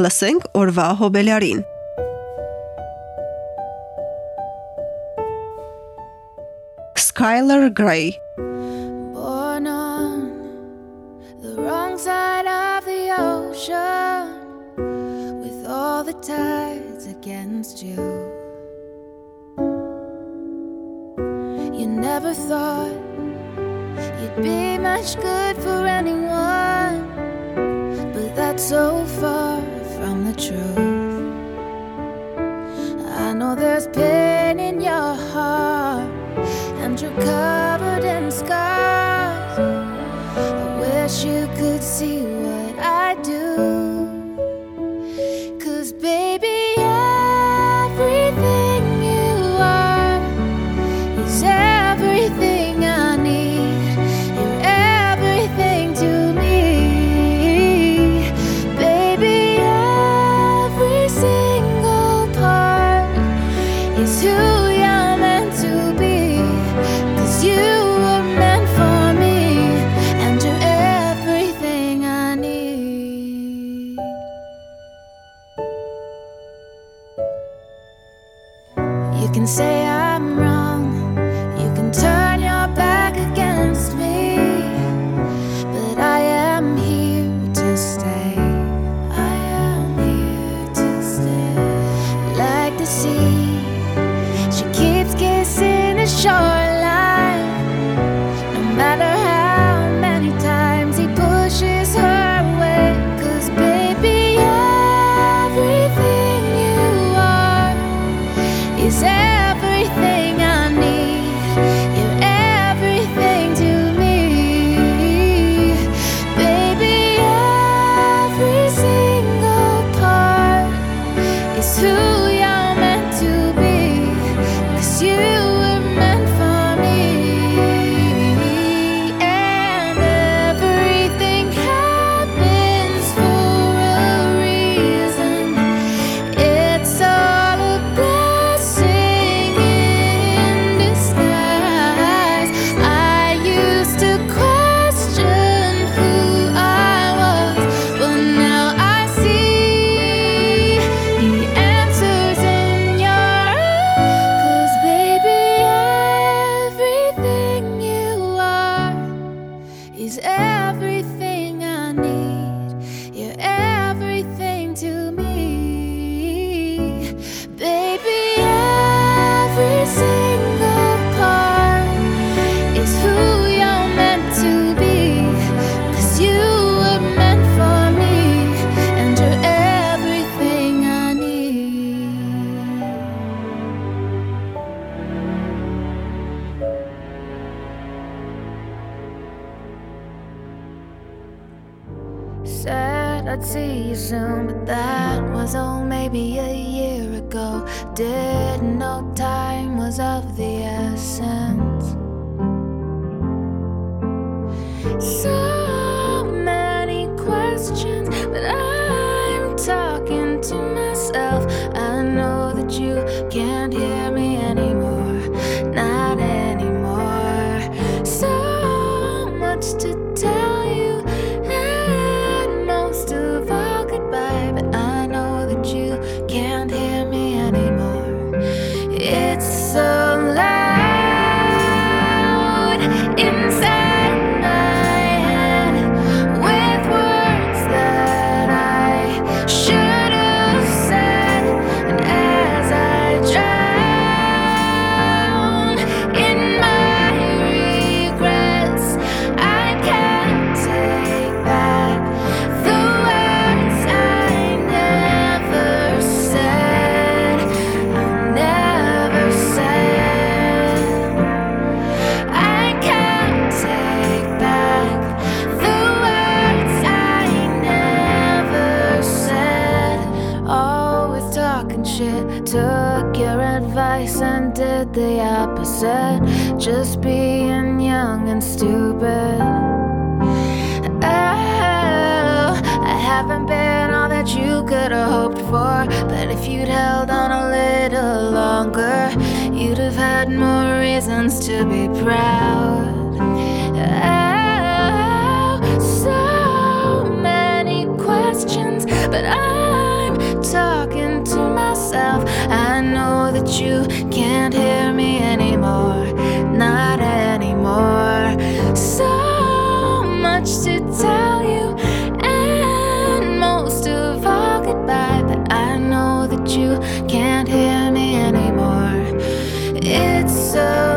Լսենք օրվա հոբելարին։ Skylar Grey Born on the wrong side of the ocean with all the tides against you. You never thought you'd be much good for anyone but that's so far the truth. I know there's pain in your heart, and you're covered in scars. I wish you could see to a year ago. Didn't know time was of the essence. So twice and did the opposite, just being young and stupid. Oh, I haven't been all that you could have hoped for, but if you'd held on a little longer, you'd have had more reasons to be proud. you can't hear me anymore, not anymore. So much to tell you, and most of all goodbye. But I know that you can't hear me anymore. It's so.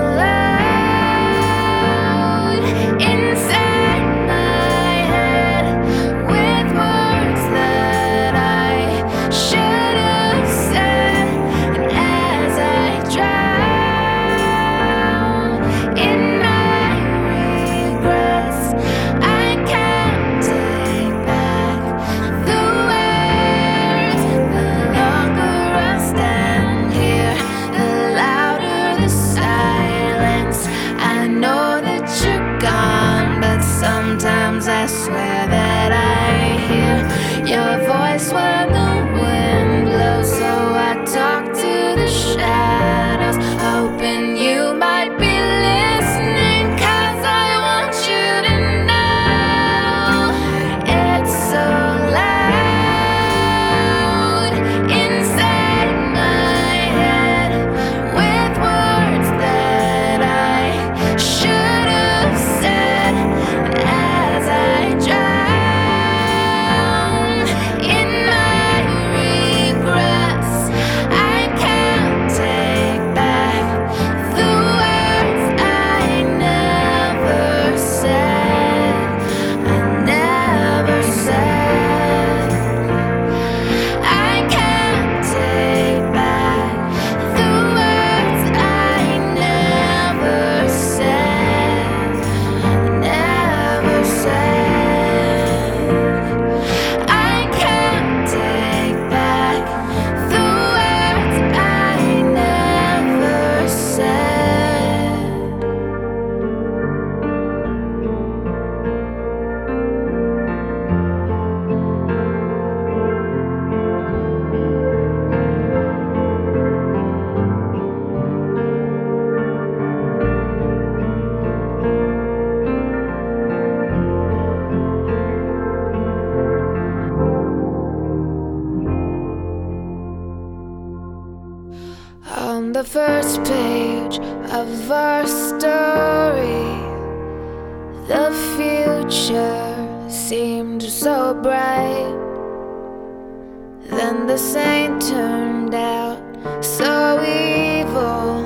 Then the saint turned out so evil.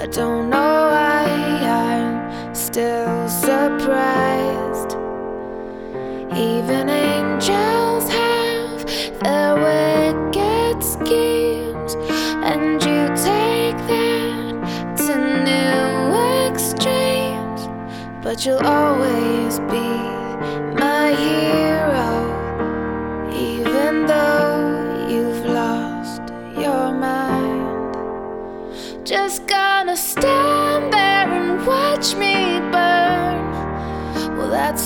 I don't know why I'm still surprised. Even angels have their wicked schemes, and you take that to new extremes. But you'll always be.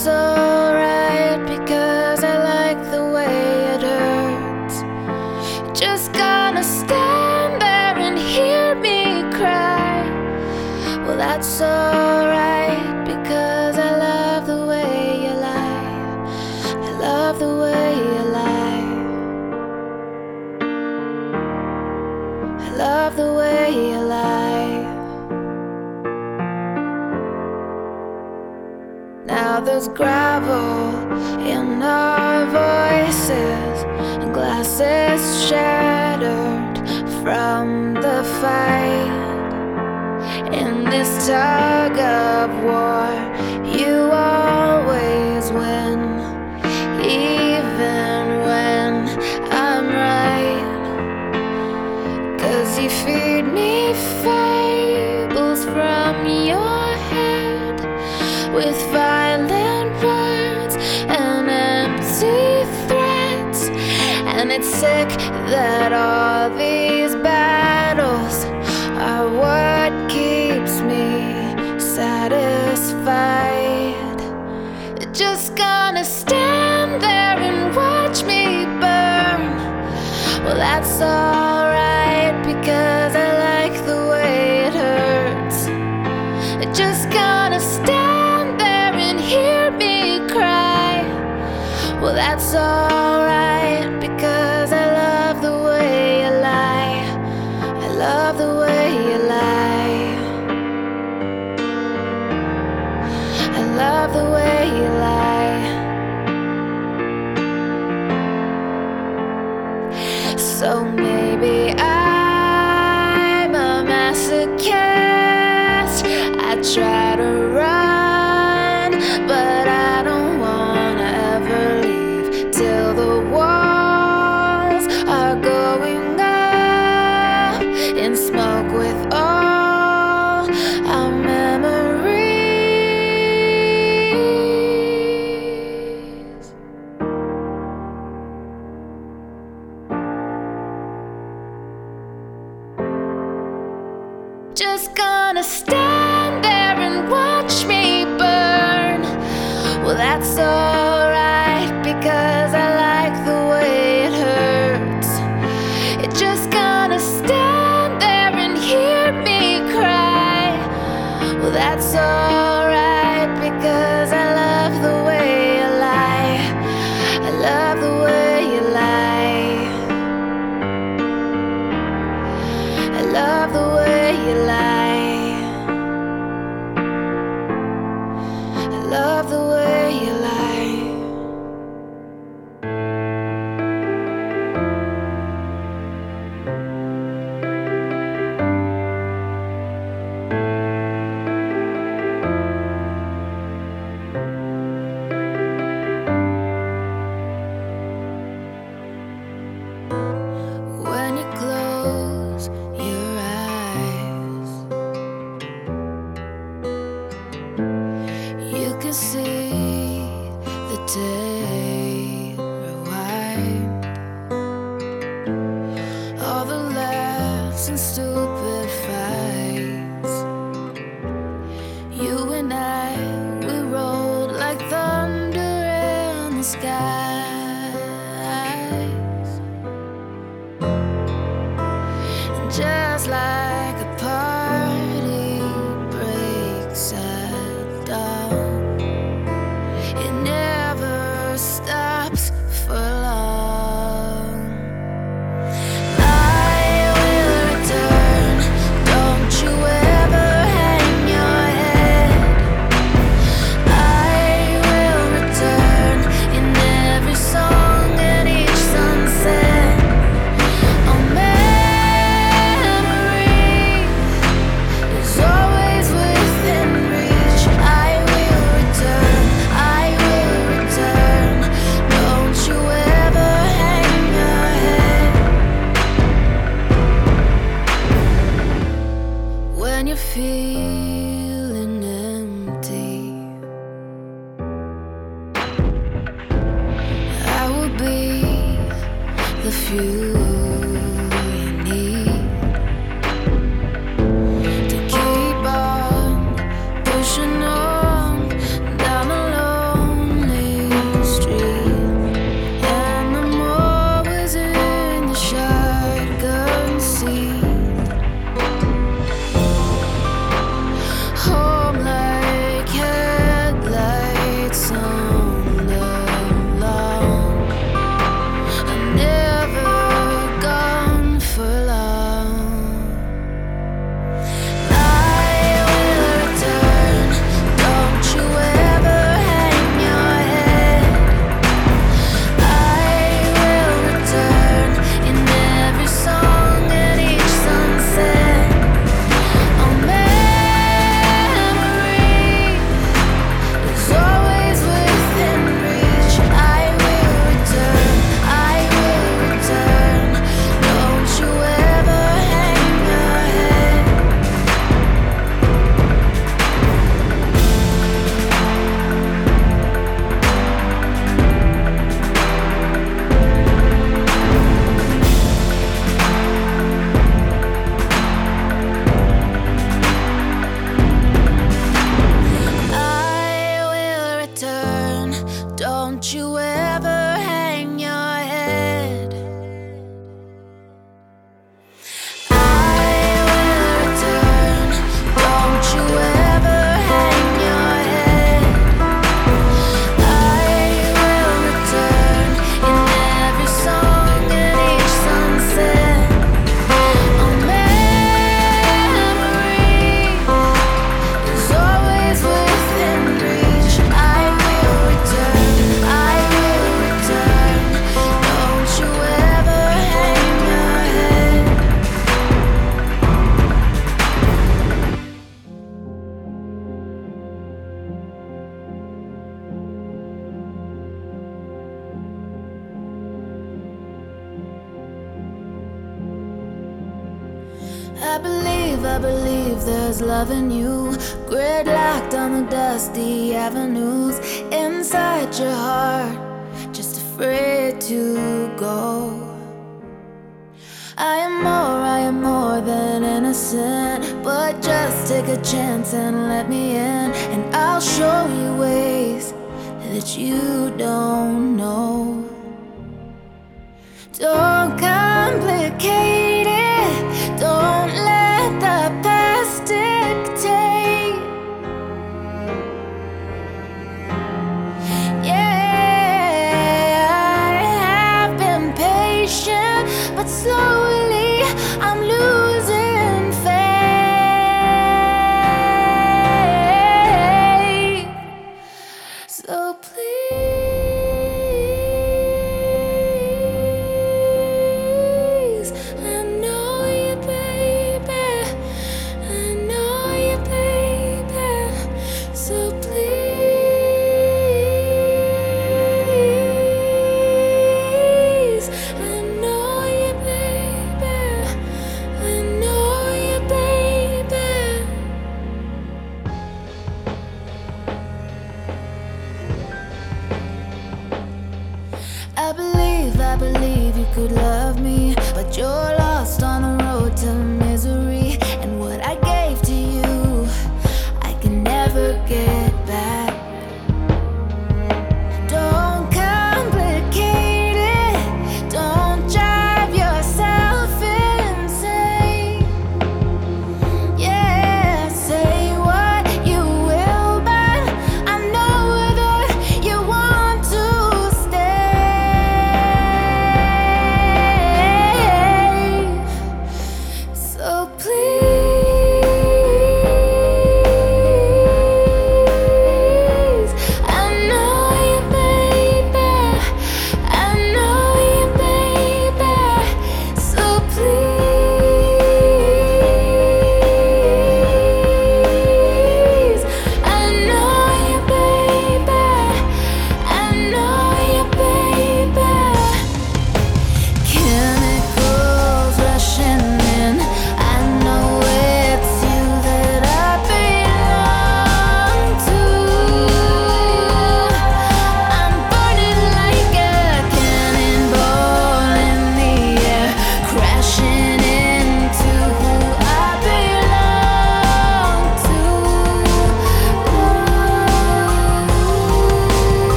so father's gravel in our voices, glasses shattered from the fight. In this tug of war, you are. that all these battles are what keeps me satisfied. Just gonna stand there and watch me burn. Well, that's all. So. I believe there's love in you. Gridlocked on the dusty avenues, inside your heart, just afraid to go. I am more, I am more than innocent. But just take a chance and let me in, and I'll show you ways that you don't know. Don't complicate. But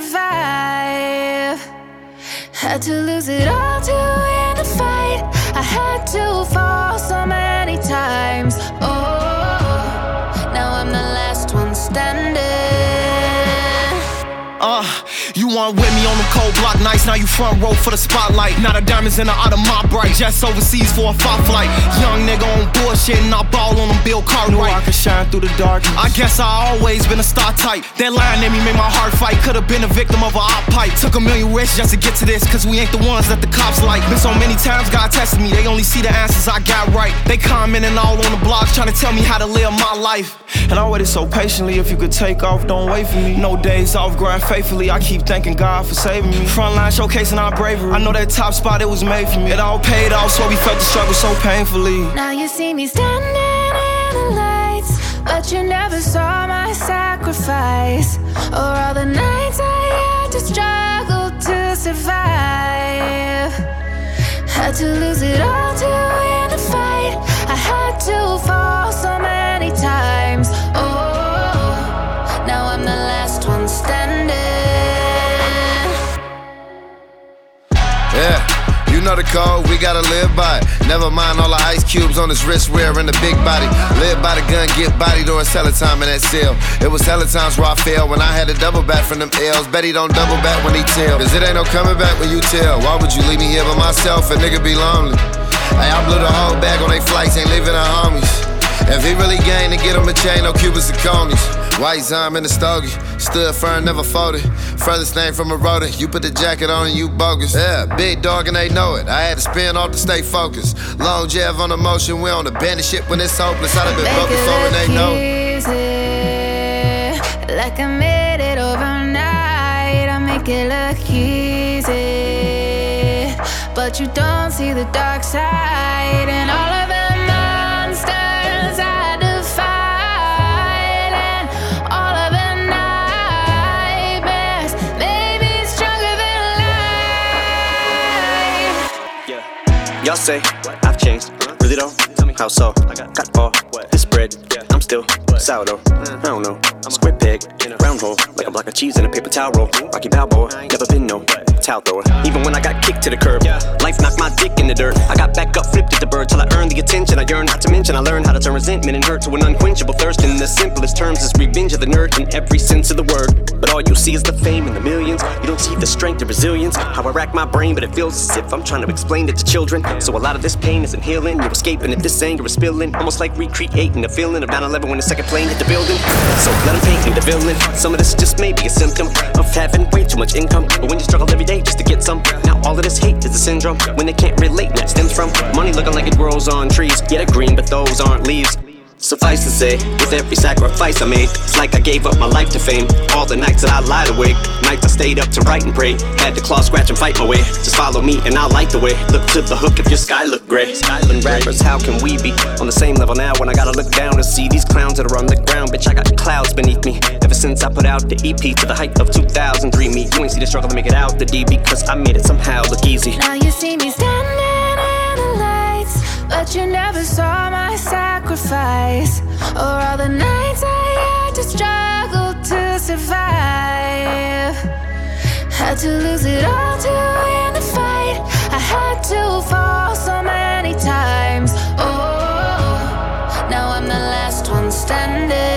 survive. Had to lose it all to win the fight. I had to fall so many times. Oh, now I'm the last one standing. Uh, you want with me on the cold block nights, now you front row for the spotlight. Now the diamonds in the out of my bright, just overseas for a fight flight. Young nigga on bullshit and I ball on them Bill Cartwright. Knew I could shine through the darkness. I guess I always been a star type. That line in me made my heart fight. Could've been a victim of a op pipe. Took a million risks just to get to this, cause we ain't the ones that the cops like. Been so many times God tested me, they only see the answers I got right. They commenting all on the blogs, trying to tell me how to live my life. And I waited so patiently, if you could take off, don't wait for me. No days off, grind faithfully. I keep thanking God for saving me. Frontline showcasing our bravery. I know that top spot, it was made for me. It all paid off, so we felt the struggle so painfully. Now you see me standing in the lights, but you never saw my sacrifice or all the nights I had to struggle to survive. Had to lose it all to win the fight. I had to fall so many times. Oh, Yeah, you know the code, we gotta live by it. Never mind all the ice cubes on his wrist wearing the big body. Live by the gun, get body during hella time in that cell. It was hella times where I failed when I had to double back from them L's. Bet he don't double back when he tell. Cause it ain't no coming back when you tell. Why would you leave me here by myself? A nigga be lonely. Hey, I blew the whole bag on they flights, ain't leaving the homies. If he really gained to get him a chain, no Cubans and conies. White Zime in the stogie, stood firm, never folded. Furthest thing from a rotor, you put the jacket on and you bogus. Yeah, big dog and they know it. I had to spin off to stay focused. Long Jeff on the motion, we on the bandit shit when it's hopeless. I'd have been Make broke it before and they know it. like I made it overnight. I make it look easy, but you don't see the dark side and all of the Y'all say I've changed, really though? How so? I got all this bread, still sourdough. I don't know. Square peg, round hole, like a block of cheese in a paper towel roll. Rocky Balboa, never been no towel thrower. Even when I got kicked to the curb, life knocked my dick in the dirt. I got back up, flipped at the bird till I earned the attention I yearn. Not to mention, I learned how to turn resentment and hurt to an unquenchable thirst. In the simplest terms, is revenge of the nerd in every sense of the word. But all you see is the fame and the millions. You don't see the strength and resilience. How I rack my brain, but it feels as if I'm trying to explain it to children. So a lot of this pain isn't healing. You're escaping if this anger is spilling. Almost like recreating the feeling of 9 11 when the second plane hit the building. So let them paint me the villain. Some of this just may be a symptom of having way too much income. But when you struggle every day just to get some, now all of this hate is a syndrome. When they can't relate, that stems from money looking like it grows on trees. Yeah, they're green, but those aren't leaves. Suffice to say, with every sacrifice I made, it's like I gave up my life to fame. All the nights that I lied awake, nights I stayed up to write and pray. Had to claw, scratch, and fight my way. Just follow me and I'll light the way. Look to the hook if your sky look gray. Skyland rappers, how can we be on the same level now when I gotta look down and see these clowns that are on the ground? Bitch, I got clouds beneath me. Ever since I put out the EP to the height of 2003, me, you ain't see the struggle to make it out the D because I made it somehow look easy. Now you see me standing but you never saw my sacrifice. Or all the nights I had to struggle to survive. Had to lose it all to win the fight. I had to fall so many times. Oh, now I'm the last one standing.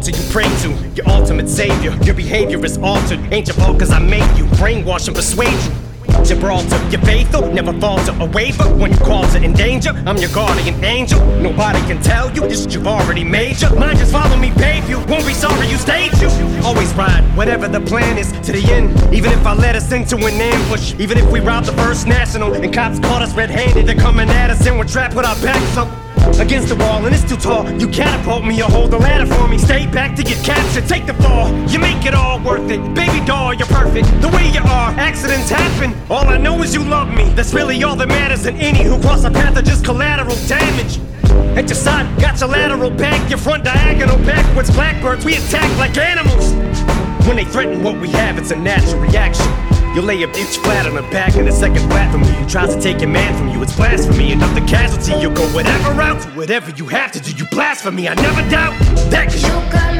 Altar you pray to, your ultimate savior. Your behavior is altered. Ain't your fault cause I made you. Brainwash and persuade you. Gibraltar, you're faithful, never falter or waver when you call to in danger. I'm your guardian angel. Nobody can tell you this you've already made you. Mind just follow me, babe. You won't be sorry you stayed you. Always ride, whatever the plan is, to the end. Even if I let us into an ambush, even if we rob the first national and cops caught us red-handed, they're coming at us and we're trapped with our backs up. Against the wall and it's too tall. You catapult me or hold the ladder for me. Stay back to get captured. Take the fall. You make it all worth it. Baby doll, you're perfect. The way you are. Accidents happen. All I know is you love me. That's really all that matters. And any who cross our path are just collateral damage. At your side, got your lateral back, your front diagonal backwards. Blackbirds, we attack like animals. When they threaten what we have, it's a natural reaction. You lay a bitch flat on her back and a second flat from you. Who tries to take your man from you? It's blasphemy. And of the casualty. You'll go whatever route, do whatever you have to do. You blasphemy. I never doubt that. You you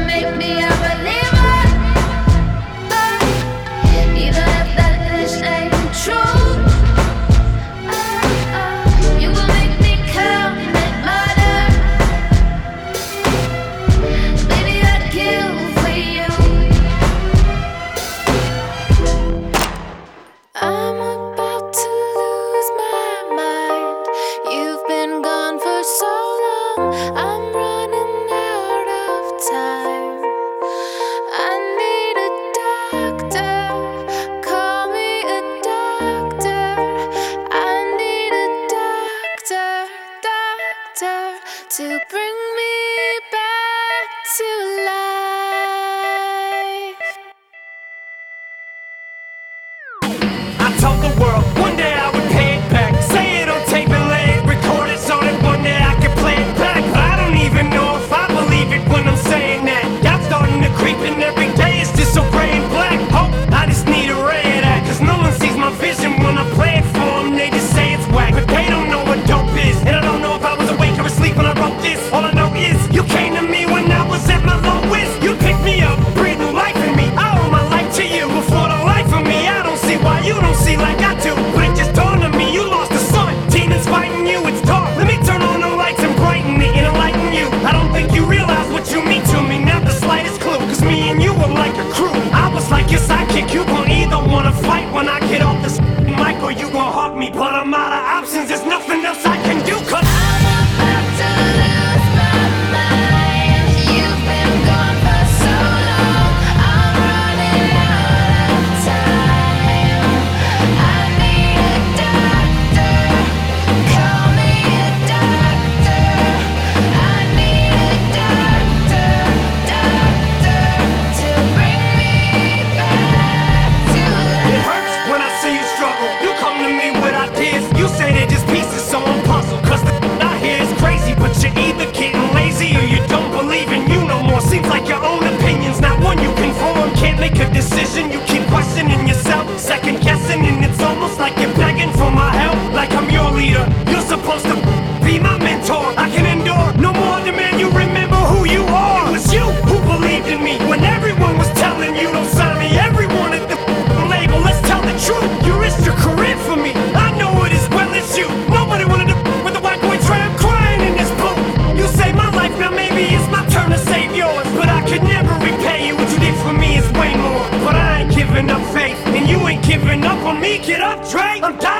drink. I'm.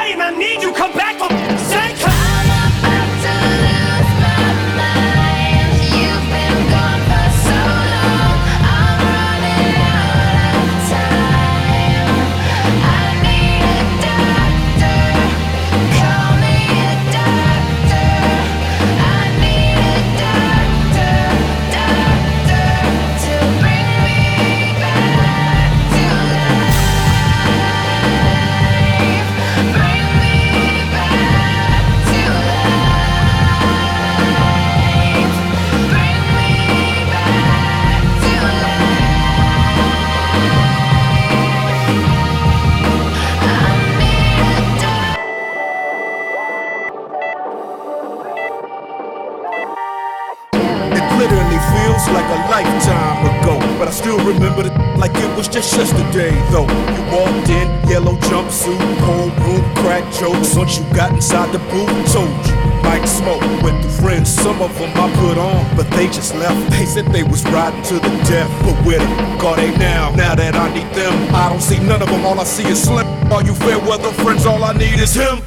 Just yesterday, though. You walked in, yellow jumpsuit, whole room, crack jokes. Once you got inside the booth, told you. Might smoke with the friends, some of them I put on, but they just left. They said they was riding to the death, but where the f- are they now? Now that I need them, I don't see none of them. All I see is Slim. All you fair weather friends, all I need is him.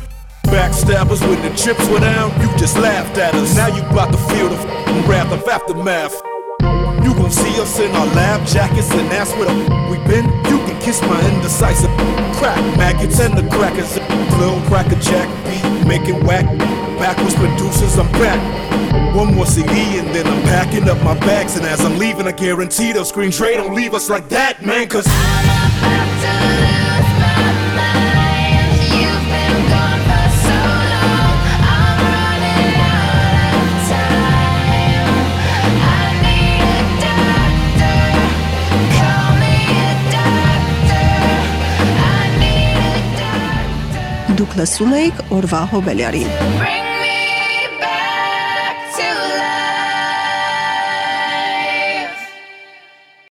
Backstabbers when the chips were down, you just laughed at us. Now you bout to feel the f- wrath of aftermath. You gon' see us in our lab jackets and ask where the f- we been. You can kiss my indecisive crack maggots and the crackers. Little cracker jack beat, making whack. Backwards producers, I'm back. One more CD and then I'm packing up my bags. And as I'm leaving, I guarantee they'll scream, Dre, don't leave us like that, man. Cause Դուք լսում եք օրվա հոբելյարին։ Bring